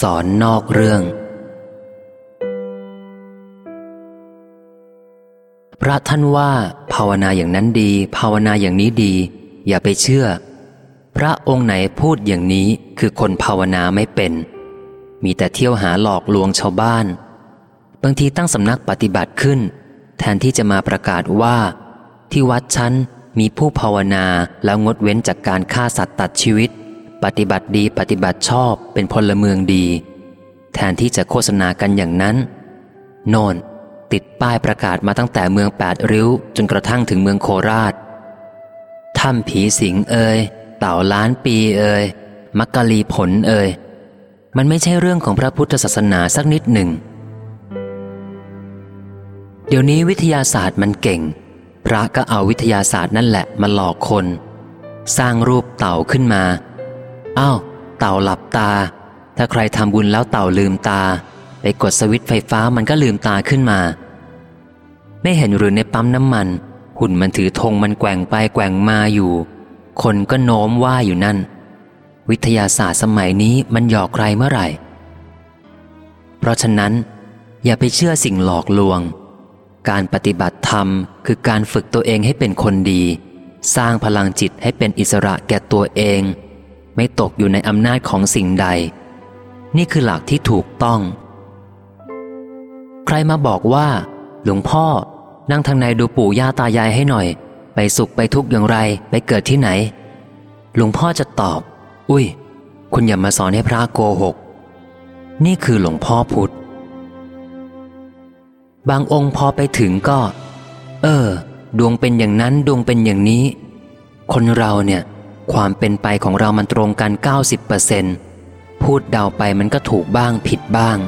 สอนนอกเรื่อง พระท่านว่า ภาวนาอย่างนั้นดี ภาวนาอย่างนี้ดี อย่าไปเชื่อ พระองค์ไหนพูดอย่างนี้คือคนภาวนาไม่เป็น มีแต่เที่ยวหาหลอกลวงชาวบ้าน บางทีตั้งสำนักปฏิบัติขึ้น แทนที่จะมาประกาศว่า ที่วัดชั้นมีผู้ภาวนาแล้วงดเว้นจากการฆ่าสัตว์ตัดชีวิต ปฏิบัติดีปฏิบัติชอบเป็นพลเมืองดี แทนที่จะโฆษณากันอย่างนั้น โน่นติดป้ายประกาศมาตั้งแต่เมืองแปดริ้ว จนกระทั่งถึงเมืองโคราชถ้ำผีสิงเอ่ยเต่าล้านปีเอ่ยมักกะลีผลเอ่ยมันไม่ใช่เรื่องของพระพุทธศาสนาสักนิดหนึ่ง เดี๋ยวนี้วิทยาศาสตร์มันเก่ง พระก็เอาวิทยาศาสตร์นั่นแหละมาหลอกคน สร้างรูปเต่าขึ้นมา อ้าวเต่าหลับตา ถ้าใครทำบุญแล้วเต่าลืมตา ไปกดสวิตช์ไฟฟ้ามันก็ลืมตาขึ้นมา ไม่เห็นหรือในปั๊มน้ำมัน หุ่นมันถือธงมันแกว่งไปแกว่งมาอยู่ คนก็โน้มว่าอยู่นั่น วิทยาศาสตร์สมัยนี้มันหยอกใครเมื่อไหร่ เพราะฉะนั้น อย่าไปเชื่อสิ่งหลอกลวง การปฏิบัติธรรมคือการฝึกตัวเองให้เป็นคนดี สร้างพลังจิตให้เป็นอิสระแก่ตัวเอง ไม่ตกอยู่ในอำนาจของสิ่งใด นี่คือหลักที่ถูกต้อง ใครมาบอกว่า หลวงพ่อ นั่งทางในดูปู่ย่าตายายให้หน่อย ไปสุขไปทุกข์อย่างไร ไปเกิดที่ไหน หลวงพ่อจะตอบ อุ้ย คุณอย่ามาสอนให้พระโกหก นี่คือหลวงพ่อพุทธ บางองค์พอไปถึงก็ เออ ดวงเป็นอย่างนั้นดวงเป็นอย่างนี้ คนเราเนี่ย ความเป็นไปของเรามันตรงกัน 90%พูดเดาไปมันก็ถูกบ้างผิดบ้าง